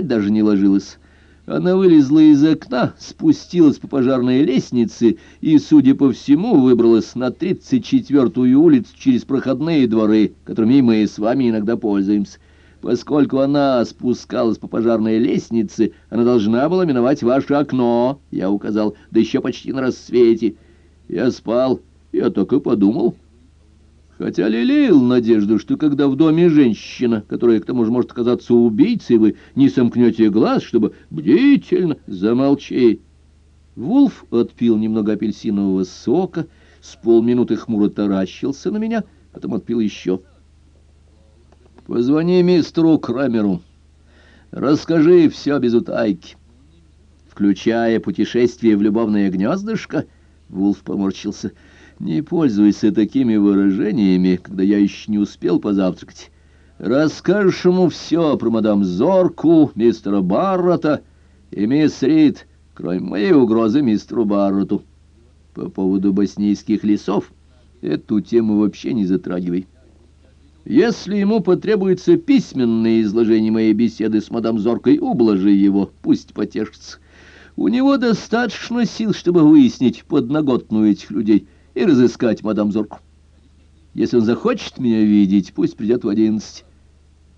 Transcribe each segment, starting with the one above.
спать даже не ложилась. Она вылезла из окна, спустилась по пожарной лестнице и, судя по всему, выбралась на 34-ю улицу через проходные дворы, которыми мы с вами иногда пользуемся. Поскольку она спускалась по пожарной лестнице, она должна была миновать ваше окно, я указал, да еще почти на рассвете. Я спал, я так и подумал. Хотя лелеял надежду, что когда в доме женщина, которая к тому же может оказаться убийцей, вы не сомкнете глаз, чтобы бдительно замолчи. Вулф отпил немного апельсинового сока, с полминуты хмуро таращился на меня, потом отпил еще. «Позвони мистеру Крамеру. Расскажи все без утайки». Включая путешествие в любовное гнездышко, Вулф поморщился — не пользуйся такими выражениями, когда я еще не успел позавтракать. Расскажешь ему все про мадам Зорку, мистера Баррета и мисс Рид, кроме моей угрозы мистеру Баррету. По поводу боснийских лесов эту тему вообще не затрагивай. Если ему потребуется письменное изложение моей беседы с мадам Зоркой, ублажи его, пусть потешится. У него достаточно сил, чтобы выяснить подноготную этих людей — и разыскать мадам Зорку. Если он захочет меня видеть, пусть придет в одиннадцать.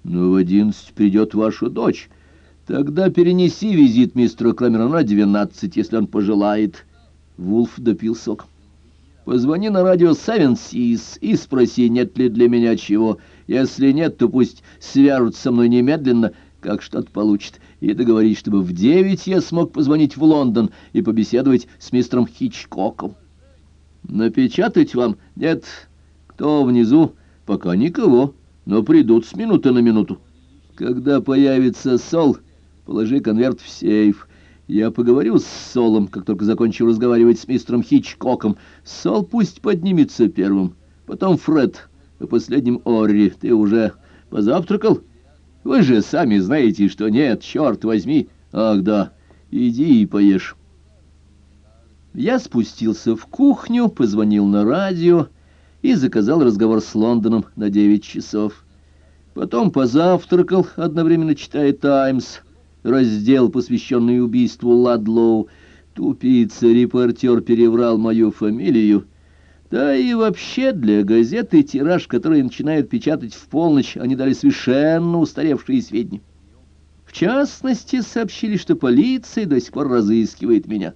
Но в одиннадцать придет ваша дочь. Тогда перенеси визит мистера Крамера на двенадцать, если он пожелает. Вулф допил сок. Позвони на радио Севен Сис и спроси, нет ли для меня чего. Если нет, то пусть свяжутся со мной немедленно, как что-то получит, и договорись, чтобы в девять я смог позвонить в Лондон и побеседовать с мистером Хичкоком. Напечатать вам? Нет. Кто внизу? Пока никого, но придут с минуты на минуту. Когда появится Сол, положи конверт в сейф. Я поговорю с Солом, как только закончу разговаривать с мистером Хичкоком. Сол пусть поднимется первым, потом Фред, а последним Орри. Ты уже позавтракал? Вы же сами знаете, что нет, черт возьми. Ах, да, иди и поешь». Я спустился в кухню, позвонил на радио и заказал разговор с Лондоном на девять часов. Потом позавтракал, одновременно читая «Таймс», раздел, посвященный убийству Ладлоу. Тупица-репортер переврал мою фамилию. Да и вообще для газеты тираж, который начинают печатать в полночь, они дали совершенно устаревшие сведения. В частности, сообщили, что полиция до сих пор разыскивает меня.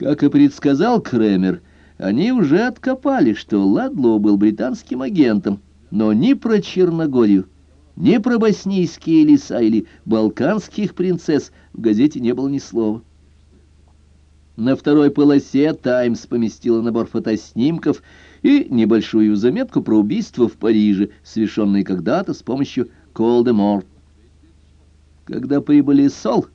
Как и предсказал Кремер, они уже откопали, что Ладлоу был британским агентом, но ни про Черногорию, ни про боснийские леса или балканских принцесс в газете не было ни слова. На второй полосе «Таймс» поместила набор фотоснимков и небольшую заметку про убийство в Париже, совершенное когда-то с помощью Колдеморт. Когда прибыли Сол,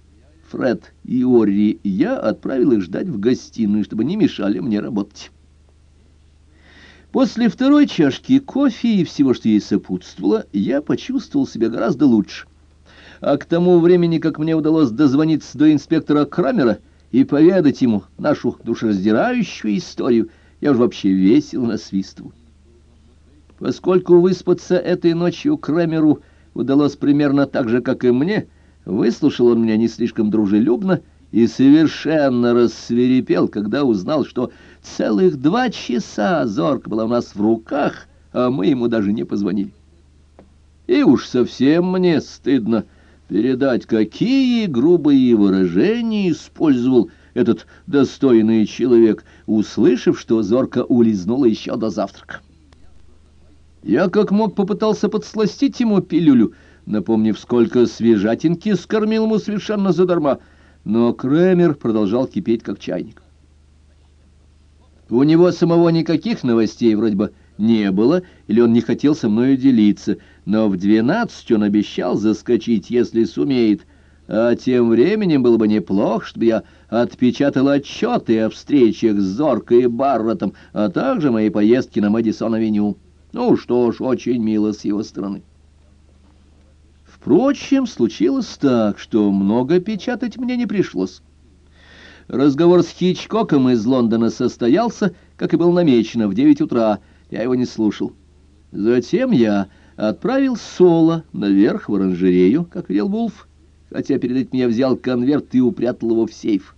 Фред и Орри, я отправил их ждать в гостиную, чтобы не мешали мне работать. После второй чашки кофе и всего, что ей сопутствовало, я почувствовал себя гораздо лучше. А к тому времени, как мне удалось дозвониться до инспектора Крамера и поведать ему нашу душераздирающую историю, я уж вообще весело насвистывал. Поскольку выспаться этой ночью Крамеру удалось примерно так же, как и мне, Выслушал он меня не слишком дружелюбно и совершенно рассверепел, когда узнал, что целых два часа Зорка была у нас в руках, а мы ему даже не позвонили. И уж совсем мне стыдно передать, какие грубые выражения использовал этот достойный человек, услышав, что Зорка улизнула еще до завтрака. Я как мог попытался подсластить ему пилюлю, напомнив, сколько свежатинки скормил ему совершенно задарма, но Кремер продолжал кипеть, как чайник. У него самого никаких новостей вроде бы не было, или он не хотел со мною делиться, но в двенадцать он обещал заскочить, если сумеет, а тем временем было бы неплохо, чтобы я отпечатал отчеты о встречах с Зоркой и Барреттом, а также мои поездки на Мэдисон-авеню. Ну что ж, очень мило с его стороны. Впрочем, случилось так, что много печатать мне не пришлось. Разговор с Хичкоком из Лондона состоялся, как и был намечено, в девять утра. Я его не слушал. Затем я отправил Соло наверх в оранжерею, как велел Вулф, хотя перед этим я взял конверт и упрятал его в сейф.